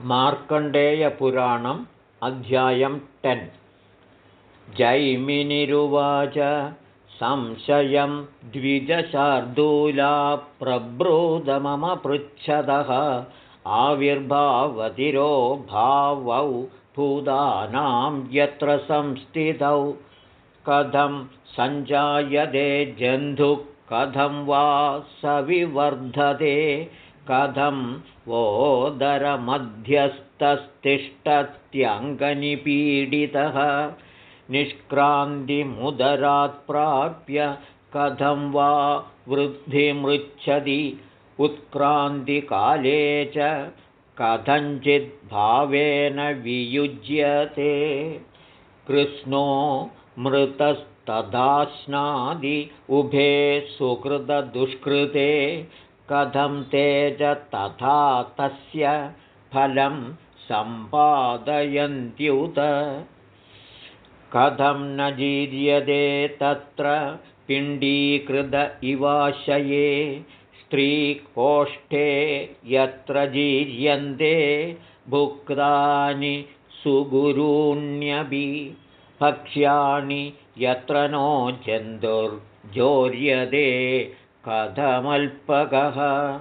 मार्कण्डेयपुराणम् अध्यायं टेन्। जैमिनिरुवाच संशयं द्विजशार्दूला प्रब्रूदममपृच्छदः आविर्भावतिरो भावौ भूतानां यत्र संस्थितौ। कथं सञ्जायते जन्धुः कथं वा सविवर्धते कथं वोदरमध्यस्तस्तिष्ठत्यङ्गनिपीडितः निष्क्रान्तिमुदरात् प्राप्य कथं वा वृद्धिमृच्छति? उत्क्रान्तिकाले च कथञ्चिद्भावेन वियुज्यते। कृष्णो मृतस्तदाश्नादि उभे सुकृतदुष्कृते कथं तेज तथा तस्य फलं सम्पादयन्त्युत। कथं न जीर्यते तत्र पिण्डीकृत इवाशये स्त्रीकोष्ठे यत्र जीर्यन्ते भुक्तानि सुगुरूण्यपि भक्ष्याणि यत्र नो जन्तुर्जोर्यते कथमल्पकः।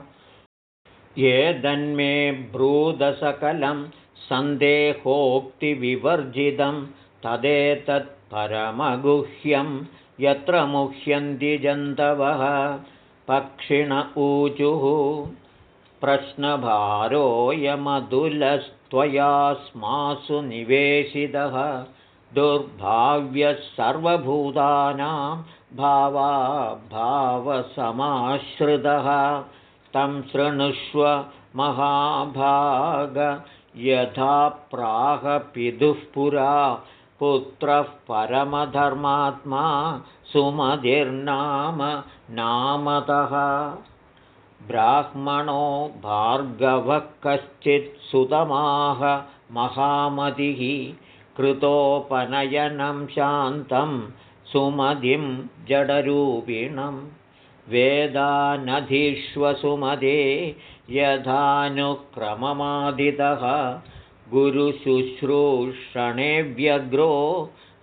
ये दन्मे ब्रूदसकलं सन्देहोक्तिविवर्जितं तदेतत्परमगुह्यं यत्र मुह्यन्ति जन्तवः। पक्षिण ऊचुः। प्रश्नभारोऽयमधुलस्त्वया स्मासु निवेशितः। दुर्भाव्यः सर्वभूतानां भावा भावसमाश्रितः तं शृणुष्व महाभाग यथा प्राहपितुः पुरा पुत्रः परमधर्मात्मा सुमतिर्नाम नामतः। ब्राह्मणो भार्गवः कश्चित् सुतमाह महामतिः कृतोपनयनं शान्तं सुमतिं जडरूपिणं वेदानधीष्वसुमदे यथानुक्रममादितः गुरुशुश्रूषणे व्यग्रो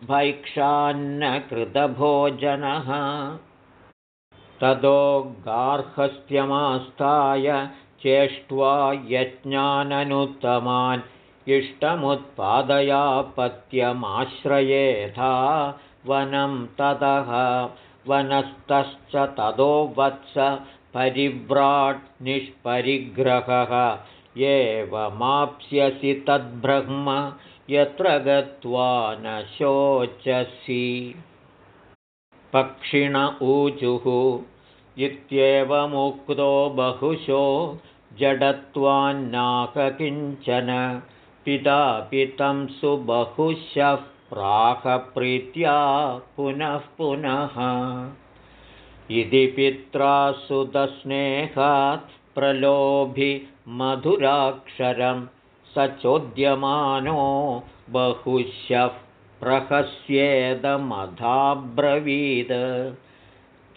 भैक्षान्नकृतभोजनः। ततो गार्हस्थ्यमास्थाय चेष्ट्वा यज्ञाननुत्तमान् इष्टमुत्पादयापत्यमाश्रयेथा वनं ततः वनस्तश्च ततो वत्स परिव्राट् निष्परिग्रहः। एवमाप्स्यसि तद्ब्रह्म यत्र गत्वा न शोचसि। पक्षिण ऊचुः इत्येवमुक्तो बहुशो जडत्वान्नाककिञ्चन। पिता पितं सुबहुशः प्राकप्रीत्या पुनः पुनः। इति पित्रा सुतस्नेहात् प्रलोभि मधुराक्षरं स चोद्यमानो बहुशः प्रहस्येदमधाब्रवीद।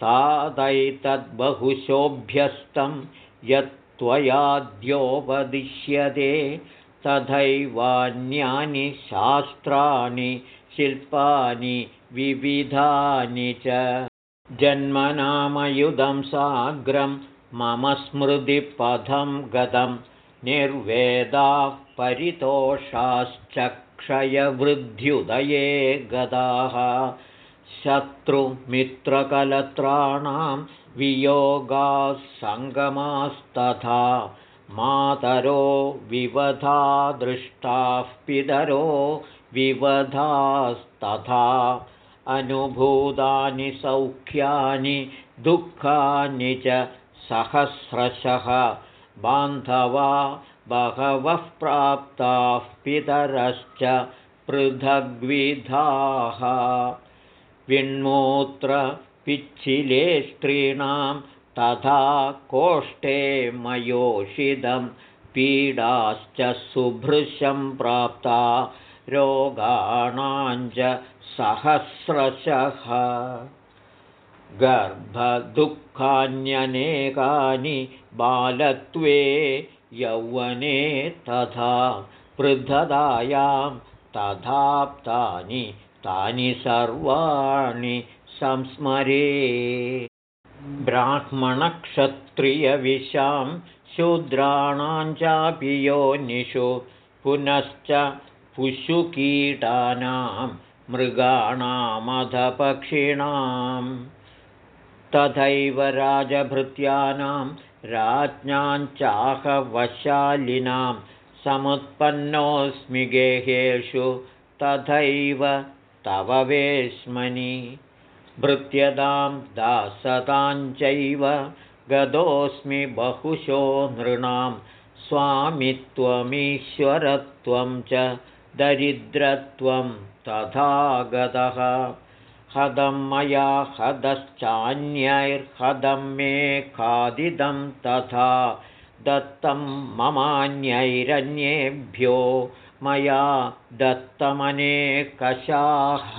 तादैतद्बहुशोऽभ्यस्तं यत्त्वयाद्योपदिश्यते तथैवान्यानि शास्त्राणि शिल्पानि विविधानि च। जन्मनामयुधं साग्रं मम स्मृतिपथं गतं निर्वेदाः परितोषाश्चक्षयवृद्ध्युदये गदाः। शत्रुमित्रकलत्राणां वियोगाः सङ्गमास्तथा मातरो विवधा दृष्टाः पितरो विवधास्तथा अनुभूतानि सौख्यानि दुःखानि च सहस्रशः बान्धवा बहवः प्राप्ताः पितरश्च पृथग्विधाः विण्मूत्रपिच्छिले स्त्रीणां तथा कोष्ठे मयोषिदं पीडाश्च सुभृशं प्राप्ता रोगाणाञ्च सहस्रशः। गर्भदुःखान्यनेकानि बालत्वे यौवने तथा पृथदायां तथाप्तानि तानि सर्वाणि संस्मरे ब्राह्मणक्षत्रियविशां शूद्राणां चापि योनिषु पुनश्च पुषुकीटानां मृगाणामधपक्षिणां तथैव राजभृत्यानां राज्ञाञ्चाहवशालिनां समुत्पन्नोऽस्मि गेहेषु तथैव तव वेश्मनि भृत्यतां दासताञ्चैव गतोऽस्मि बहुशो नृणां स्वामित्वमीश्वरत्वं च दरिद्रत्वं तथा गतः। हदं मया हदश्चान्यैर्हदं मे खादिदं तथा दत्तं ममान्यैरन्येभ्यो मया दत्तमनेकषाः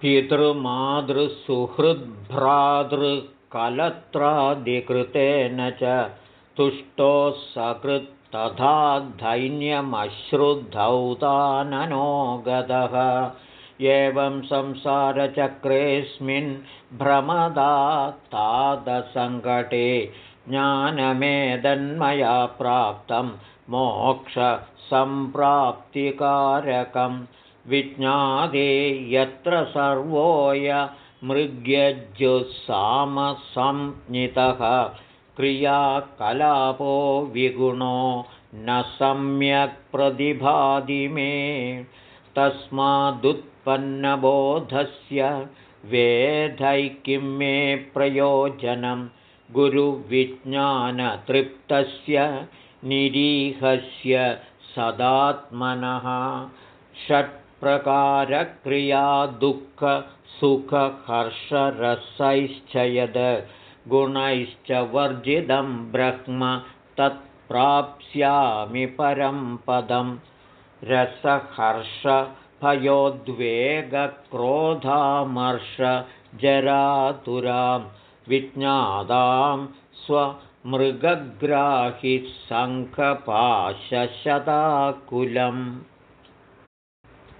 पितृमातृसुहृद्भ्रातृकलत्रादिकृतेन च तुष्टोः सकृत् तथा दैन्यमश्रुद्धौताननो गतः। एवं संसारचक्रेऽस्मिन् भ्रमदा तादसङ्कटे ज्ञानमेदन्मया प्राप्तं मोक्षसम्प्राप्तिकारकम् विज्ञादे यत्र सर्वोय मृग्यजुस्सामसंज्ञितः क्रियाकलापो विगुणो न सम्यक् प्रतिभाति मे। तस्मादुत्पन्नबोधस्य वेदैकिं मे प्रयोजनं? गुरुविज्ञानतृप्तस्य निरीहस्य सदात्मनः। षट् प्रकारक्रिया दुःखसुखहर्षरसैश्च यद् गुणैश्च वर्जितं ब्रह्म तत्प्राप्स्यामि परं पदं। रसहर्षभयोद्वेगक्रोधामर्षजरातुरां विज्ञादां स्वमृगग्राहिसङ्खपाशशताकुलम्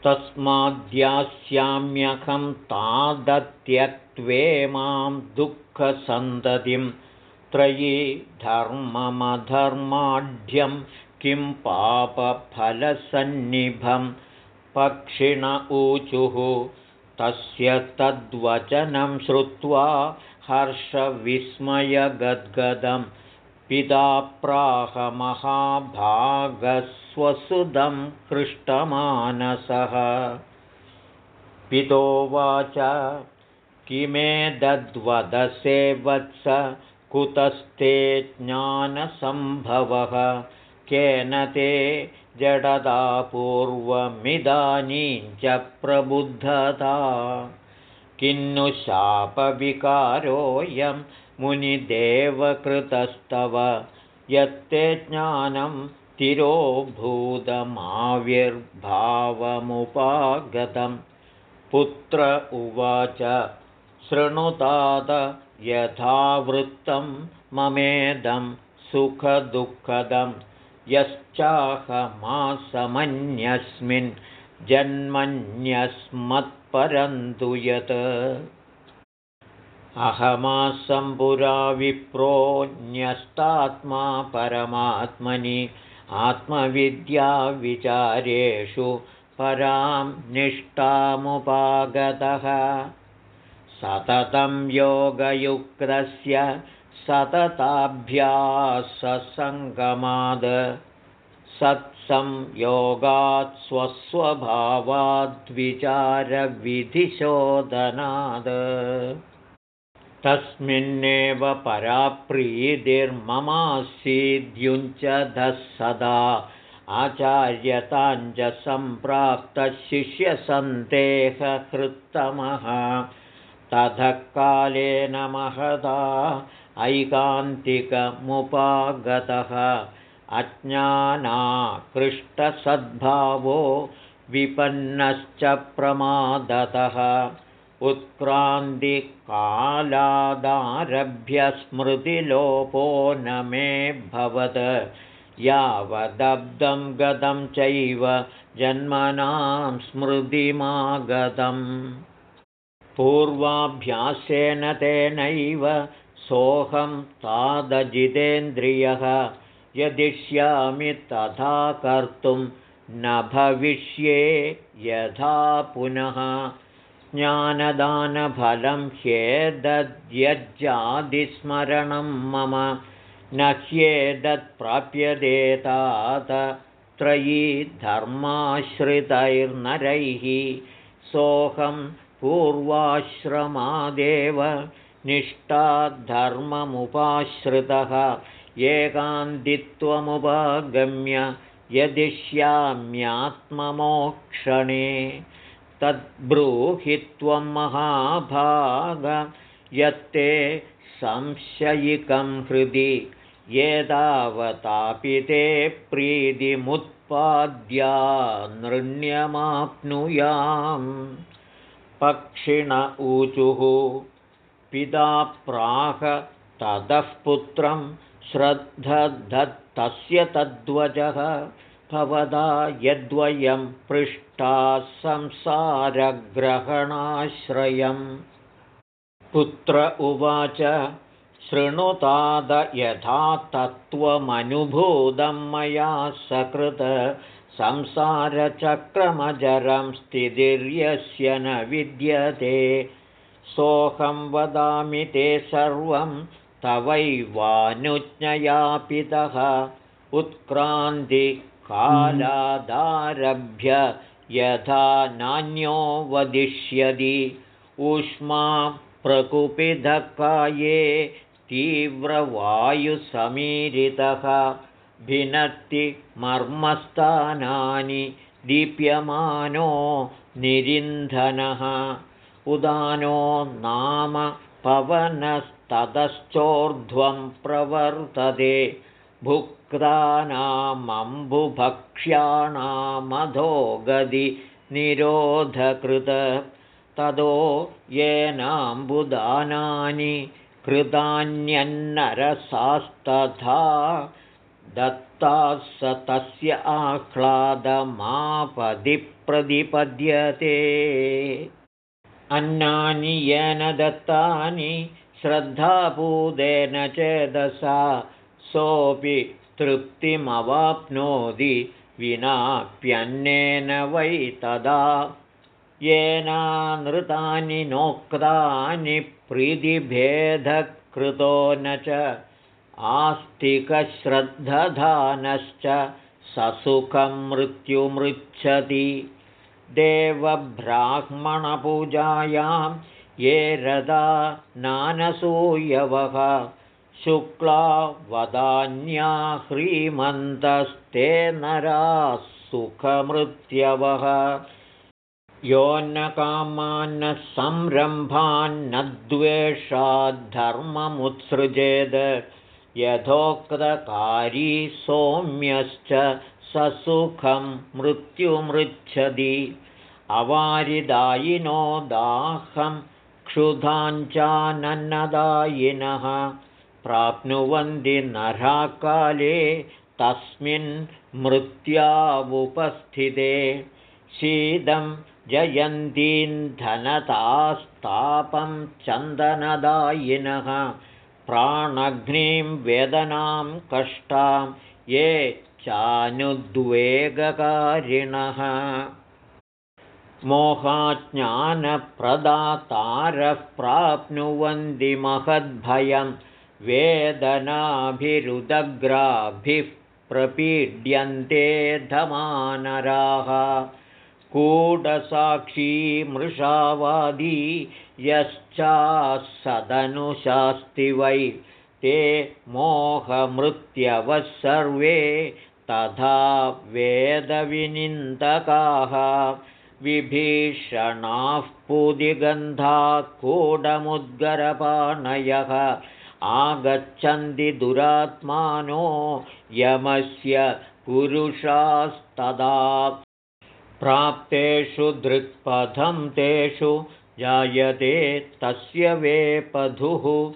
तस्माद्यास्याम्यहं तादत्यक्त्वे मां दुःखसन्ततिं। त्रयी धर्ममधर्माढ्यं किं पापफलसन्निभं। पक्षिण ऊचुः तस्य तद्वचनं श्रुत्वा हर्षविस्मयगद्गदं पिता प्राहमहाभागस्वसुदं हृष्टमानसः। पितोवाच किमेदद्वदसे वत्स कुतस्ते ज्ञानसम्भवः। केन ते जडदा पूर्वमिदानीं च प्रबुद्धता। किन्नु शापविकारोऽयं मुनिदेवकृतस्तव यत्ते ज्ञानं तिरोभूतमाविर्भावमुपागतं पुत्र उवाच शृणुतात यथावृत्तं ममेदं सुखदुःखदं। यश्चाहमासमन्यस्मिन् जन्मन्यस्मत्परन्तु यत् अहमासम्पुरा विप्रोऽन्यस्तात्मा परमात्मनि आत्मविद्याविचारेषु परां निष्ठामुपागतः। सततं योगयुक्तस्य सतताभ्याससङ्गमाद्। सत्संयोगात् स्वस्वभावाद्विचारविधिशोधनाद् तस्मिन्नेव पराप्रीतिर्ममासीद्युञ्चधः सदा। आचार्यताञ्च सम्प्राप्तशिष्यसन्देहकृत्तमः ततः कालेन महदा ऐकान्तिकमुपागतः। अज्ञानाकृष्टसद्भावो विपन्नश्च प्रमादतः उत्क्रान्तिकालादारभ्य स्मृतिलोपो न मे भवत्। यावदब्दं गतं चैव जन्मनां स्मृतिमागतम्। पूर्वाभ्यासेन तेनैव सोऽहं तादजितेन्द्रियः। यदिष्यामि तथा कर्तुं न भविष्ये यथा पुनः ज्ञानदानफलं ह्येदद्यज्जादिस्मरणं मम न ह्येदत्प्राप्यते तात त्रयी धर्माश्रितैर्नरैः। सोऽहं पूर्वाश्रमादेव निष्ठाद्धर्ममुपाश्रितः एकान्तित्वमुपागम्य यदिष्याम्यात्ममोक्षणे तद्ब्रूहि त्वं महाभाग यत्ते संशयिकं हृदि एतावतापि ते प्रीतिमुत्पाद्या नृण्यमाप्नुयाम्। पक्षिण ऊचुः पिता प्राह ततः पुत्रं श्रद्धधत्तस्य तद्वजः भवदा यद्वयं पृष्टा संसारग्रहणाश्रयम्। पुत्र उवाच शृणुताद यथा तत्त्वमनुभूतं मया सकृत। संसारचक्रमजरं स्थितिर्यस्य न विद्यते। सोऽहं वदामि ते सर्वं तवैवानुज्ञयापितः उत्क्रान्तिकालादारभ्य यथा नान्यो वदिष्यति ऊष्मा प्रकुपिधकाये तीव्रवायुसमीरितः भिनत्ति मर्मस्थानानि दीप्यमानो निरिन्धनः। उदानो नाम पवनस्ततश्चोर्ध्वं प्रवर्तते भुक्तानामम्बुभक्ष्याणामधो गदि निरोधकृत तदो येनाम्बुदानानि कृतान्यन्नरसास्तथा दत्ताः स तस्य आह्लादमापदि प्रतिपद्यते अन्नानि येन दत्तानि श्रद्धापूदेन चेदसा सोऽपि तृप्तिमवाप्नोति विनाप्यन्नेन वै तदा। येनानृतानि नोक्तानि प्रीतिभेदकृतो न च। आस्तिकश्रद्धधानश्च ससुखं मृत्युमृच्छति। देवब्राह्मणपूजायां ये रदा नानसूयवः शुक्ला वदान्या ह्रीमन्तस्ते नराः सुखमृत्यवः योऽन्नकामान्न संरम्भान्न द्वेषाद्धर्ममुत्सृजेद यथोक्तकारी सौम्यश्च ससुखं मृत्युमृच्छति। अवारिदायिनो दाहं क्षुधाञ्चानन्नदायिनः प्राप्नुवन्ति नराकाले तस्मिन् मृत्यावुपस्थिते। शीतं जयन्तीन्धनतास्तापं चन्दनदायिनः प्राणघ्नीं वेदनां कष्टां ये चानुद्वेगकारिणः। मोहाज्ञानप्रदातारः प्राप्नुवन्ति महद्भयं वेदनाभिरुदग्राभिः प्रपीड्यन्ते धमानराः। कूटसाक्षी मृषावादी यश्चासदनुशास्ति वै। ते मोहमृत्यवः सर्वे तथा वेदविनिन्दकाः। विभीषणाः पुदिगन्धा कूडमुद्गरपाणयः आगच्छन्ति दुरात्मानो यमस्य पुरुषास्तदा। प्राप्तेषु दृक्पथं तेषु जायते तस्य वेपधुः।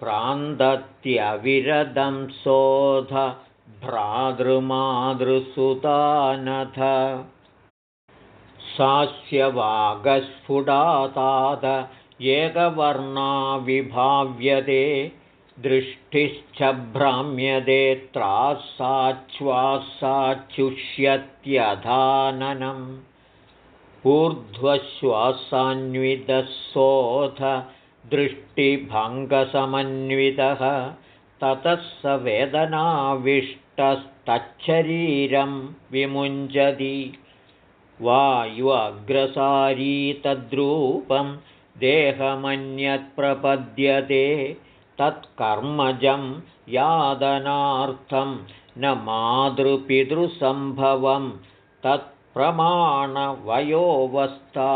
क्रान्दत्यविरदं सोऽध भ्रातृमातृसुतानथ। सास्यवागस्फुटाताद एकवर्णा विभाव्यते दृष्टिश्चभ्राम्यते त्रासाच्छ्वासाच्छुष्यत्यधाननम् ऊर्ध्वश्वासान्वितः दृष्टिभङ्गसमन्वितः ततः स वेदनाविष्टस्तच्छरीरं विमुञ्जति। वायु अग्रसारी तद्रूपं देहमन्यत्प्रपद्यते तत्कर्मजं यादनार्थं न मातृपितृसम्भवं तत्प्रमाणवयोवस्था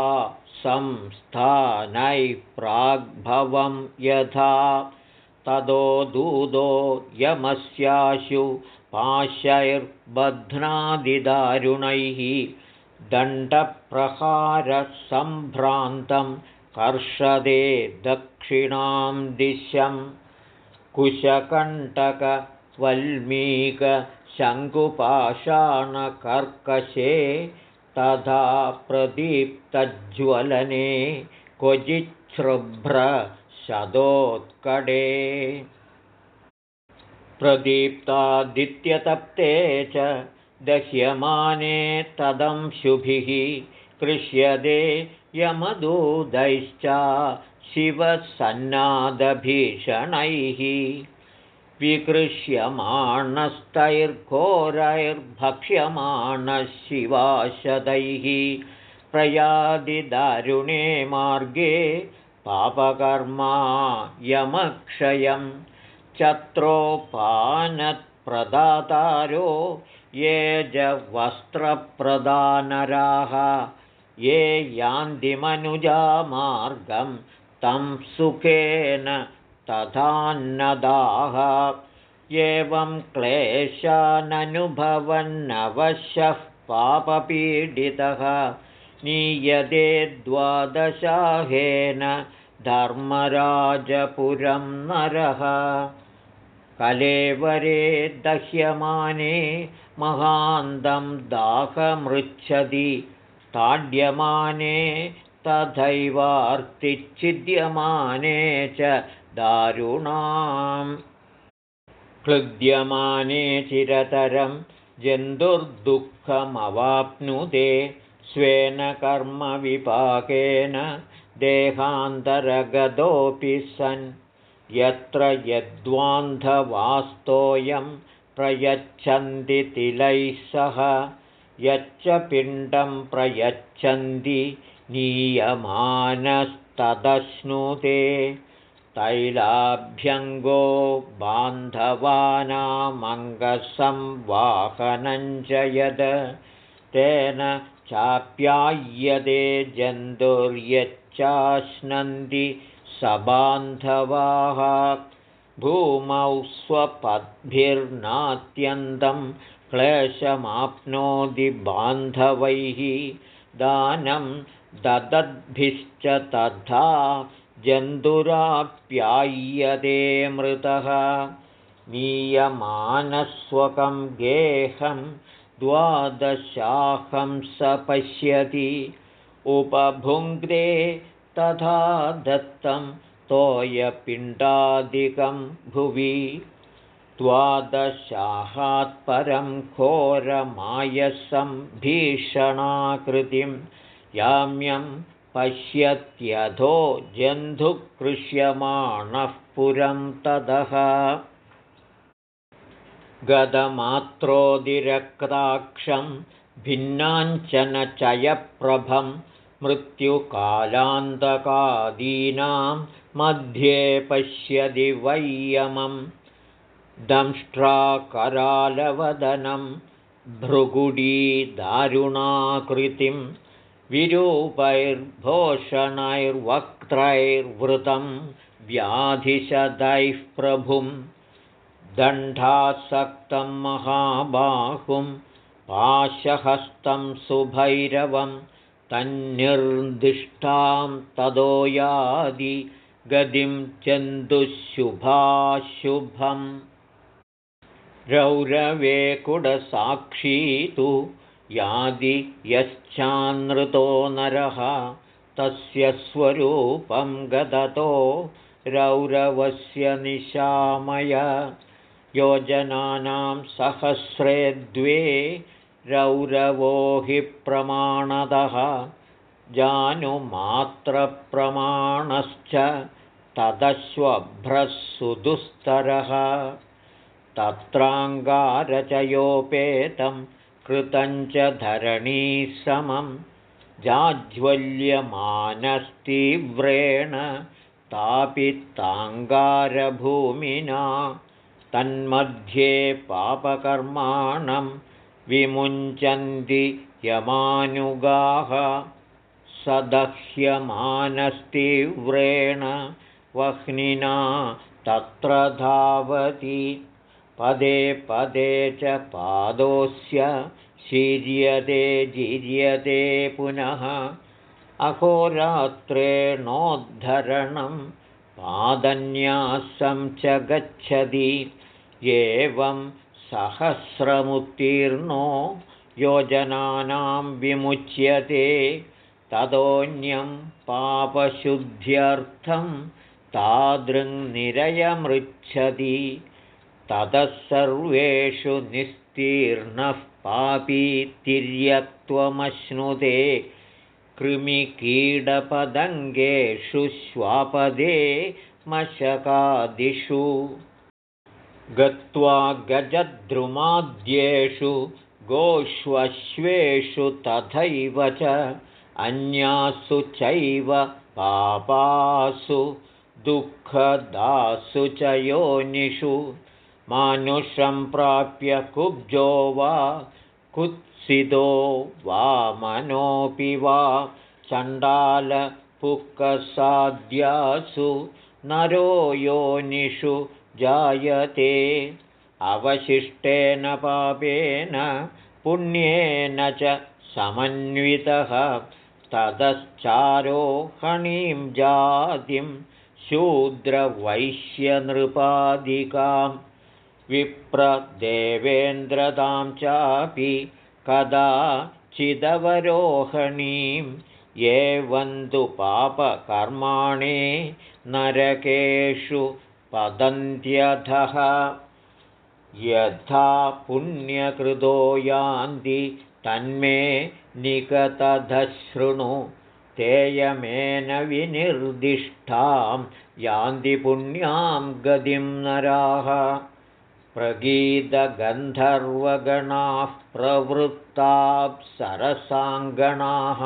संस्थानैः प्राग्भवं यथा तदो दूदो यमस्याशु पाशैर्बध्नादिदारुणैः दण्डप्रहारसम्भ्रान्तं कर्षदे दक्षिणां दिशं कुशकण्टकवल्मीकशङ्कुपाषाणकर्कशे तथा प्रदीप्तज्ज्वलने क्वचिच्छ्रुभ्रशदोत्कडे प्रदीप्तादित्यतप्ते च दह्यमाने तदंशुभिः कृष्यते यमदूतैश्च शिवसन्नादभीषणैः विकृष्यमाणस्तैर्घोरैर्भक्ष्यमाणः शिवाशदैः प्रयादिदारुणे मार्गे पापकर्मा यमक्षयं चत्रोपानत्प्रदातारो ये च वस्त्रप्रदानराः ये यान्तिमनुजामार्गं तं सुखेन तथान्नदाः। एवं क्लेशाननुभवन्नवशः पापपीडितः। नीयते द्वादशाहेन धर्मराजपुरं नरः। कलेवरे दह्यमाने महान्तं दाहमृच्छति ताड्यमाने तथैवार्तिच्छिद्यमाने च दारुणाम्। क्लुद्यमाने चिरतरं जन्तुर्दुःखमवाप्नुते स्वेन कर्मविपाकेन देहान्तरगतोऽपि सन्। यत्र यद्वान्धवास्तोऽयं प्रयच्छन्ति तिलैः सह यच्च पिण्डं प्रयच्छन्ति नीयमानस्तदश्नुते तैलाभ्यङ्गो बान्धवानामङ्गसंवाहनञ्च यद् तेन चाप्याय्यते जन्तुर्यच्चाश्नन्ति सबान्धवाः भूमौ स्वपद्भिर्नात्यन्तं क्लेशमाप्नोति बान्धवैः दानं ददद्भिश्च तथा जन्तुराप्याय्यते मृतः। नीयमानस्वकं गेहं द्वादशाहं स पश्यति। उपभुङ्क्ते तथा दत्तं तोयपिण्डादिकं भुवि द्वादशाहात्परं घोरमायसं भीषणाकृतिं याम्यं पश्यत्यधो जन्धुकृष्यमाणः पुरं ततः गदमात्रोदिरक्ताक्षं भिन्नाञ्चनचयप्रभं मृत्युकालान्तकादीनां मध्ये पश्यति वैयमं दंष्ट्राकरालवदनं भृगुडीदारुणाकृतिं विरूपैर्भोषणैर्वक्त्रैर्वृतं व्याधिशदैः प्रभुं दण्डासक्तं महाबाहुं पाशहस्तं सुभैरवं तन्निर्दिष्टां तदो यादि गतिं चन्दुशुभाशुभम् रौरवे कुडसाक्षी तु यादि यश्चानृतो नरः तस्य स्वरूपं गदतो रौरवस्य निशामय। योजनानां सहस्रे द्वे रौरवो हि प्रमाणदः जानुमात्रप्रमाणश्च तदश्वभ्रः सुदुस्तरः तत्राङ्गारचयोपेतं कृतञ्च धरणीसमं जाज्वल्यमानस्तीव्रेण तापिताङ्गारभूमिना तन्मध्ये पापकर्माणं विमुञ्चन्ति यमानुगाः सदह्यमानस्तीव्रेण वह्निना तत्र धावति पदे पदे च पादोऽस्य शीर्यते जीर्यते पुनः। अहोरात्रेणोद्धरणं पादन्यासं च गच्छति। एवं सहस्रमुत्तीर्णो योजनानां विमुच्यते। ततोऽन्यं पापशुद्ध्यर्थं तादृङ्निरयमृच्छति ततः सर्वेषु निस्तीर्णः पापी तिर्यक्त्वमश्नुते कृमिकीडपदङ्गेषु श्वापदे मशकादिषु। गत्वा गजद्रुमाद्येषु गोष्वश्वेषु तथैव च अन्यासु चैव पापासु दुःखदासु च योनिषु मानुषं प्राप्य कुब्जो वा कुत्सितो वा मनोऽपि वा चण्डालपुक्कसाद्यासु नरो योनिषु जायते। अवशिष्टेन पापेन पुण्येन च समन्वितः ततश्चारोहणीं जातिं शूद्रवैश्यनृपादिकाम् विप्रदेवेन्द्रतां चापि कदाचिदवरोहणीं एवन्तु पापकर्माणे नरकेषु पतन्त्यधः यथा पुण्यकृतो यान्ति तन्मे निकतधशृणु तेयमेन विनिर्दिष्टां यान्ति पुण्यां गतिं नराः प्रगीतगन्धर्वगणाः प्रवृत्ताप्सरसाङ्गणाः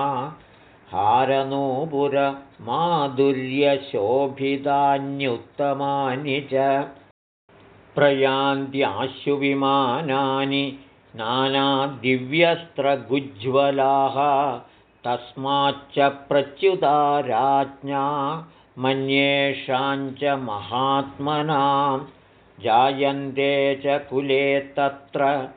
हारनूपुरमाधुर्यशोभितान्युत्तमानि च प्रयान्त्याशुविमानानि नानादिव्यस्त्रगुज्ज्वलाः तस्माच्च प्रच्युता राज्ञा मन्येषाञ्च महात्मनाम् जायन्ते च कुले तत्र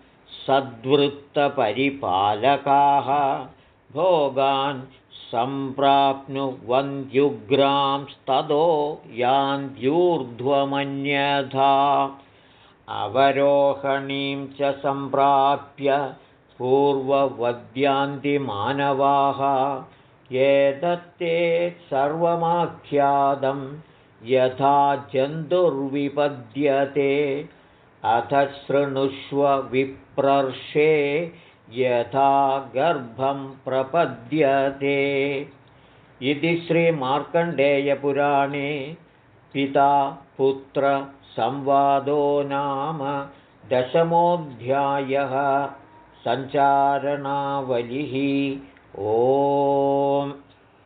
सद्वृत्तपरिपालकाः। भोगान् सम्प्राप्नुवन्त्युग्रांस्ततो यान्त्यूर्ध्वमन्यथा। अवरोहणीं च सम्प्राप्य पूर्ववद्यान्तिमानवाः। एतत्ते सर्वमाख्यातम् यथा जन्तुर्विपद्यते अथ शृणुष्व विप्रर्षे यथा गर्भं प्रपद्यते। इति श्रीमार्कण्डेयपुराणे पिता पुत्रसंवादो नाम दशमोऽध्यायः सञ्चारणावलिः। ओ